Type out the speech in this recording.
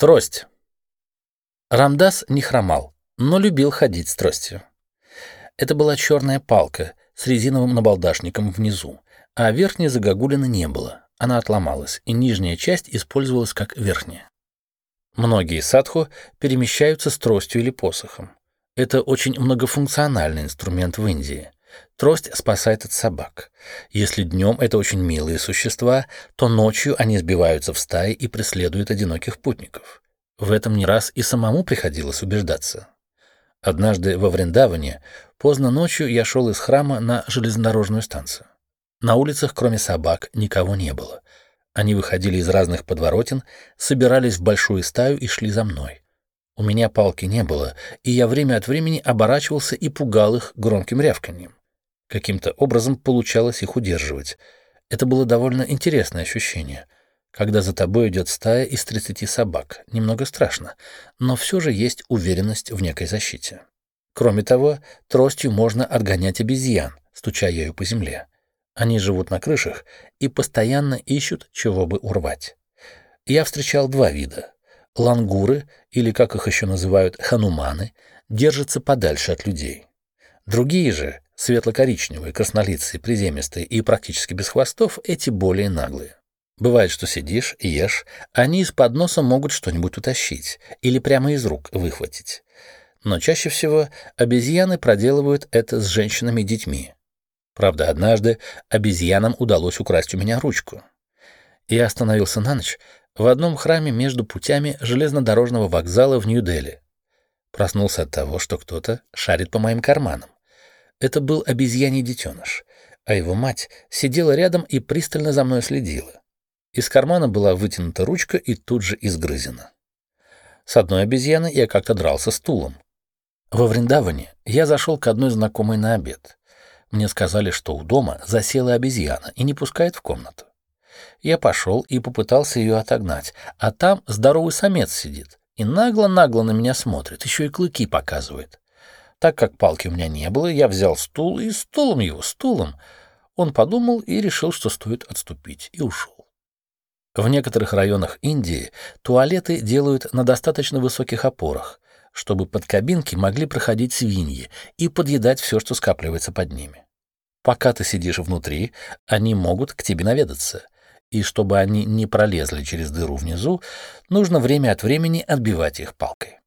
Трость. Рамдас не хромал, но любил ходить с тростью. Это была черная палка с резиновым набалдашником внизу, а верхней загогулины не было. Она отломалась, и нижняя часть использовалась как верхняя. Многие садху перемещаются с тростью или посохом. Это очень многофункциональный инструмент в Индии. Трость спасает от собак. Если днем это очень милые существа, то ночью они сбиваются в стаи и преследуют одиноких путников. В этом не раз и самому приходилось убеждаться. Однажды во Вриндаване поздно ночью я шел из храма на железнодорожную станцию. На улицах, кроме собак, никого не было. Они выходили из разных подворотен, собирались в большую стаю и шли за мной. У меня палки не было, и я время от времени оборачивался и пугал их громким рявканьем. Каким-то образом получалось их удерживать. Это было довольно интересное ощущение — когда за тобой идет стая из 30 собак. Немного страшно, но все же есть уверенность в некой защите. Кроме того, тростью можно отгонять обезьян, стуча ею по земле. Они живут на крышах и постоянно ищут, чего бы урвать. Я встречал два вида. Лангуры, или как их еще называют, хануманы, держатся подальше от людей. Другие же, светло-коричневые, краснолицые, приземистые и практически без хвостов, эти более наглые. Бывает, что сидишь, ешь, они из-под носа могут что-нибудь утащить или прямо из рук выхватить. Но чаще всего обезьяны проделывают это с женщинами и детьми. Правда, однажды обезьянам удалось украсть у меня ручку. Я остановился на ночь в одном храме между путями железнодорожного вокзала в Нью-Дели. Проснулся от того, что кто-то шарит по моим карманам. Это был обезьяний детеныш, а его мать сидела рядом и пристально за мной следила. Из кармана была вытянута ручка и тут же изгрызена. С одной обезьяной я как-то дрался стулом. Во Вриндаване я зашел к одной знакомой на обед. Мне сказали, что у дома засела обезьяна и не пускает в комнату. Я пошел и попытался ее отогнать, а там здоровый самец сидит и нагло-нагло на меня смотрит, еще и клыки показывает. Так как палки у меня не было, я взял стул и стулом его, стулом. Он подумал и решил, что стоит отступить, и ушел. В некоторых районах Индии туалеты делают на достаточно высоких опорах, чтобы под кабинки могли проходить свиньи и подъедать все, что скапливается под ними. Пока ты сидишь внутри, они могут к тебе наведаться, и чтобы они не пролезли через дыру внизу, нужно время от времени отбивать их палкой.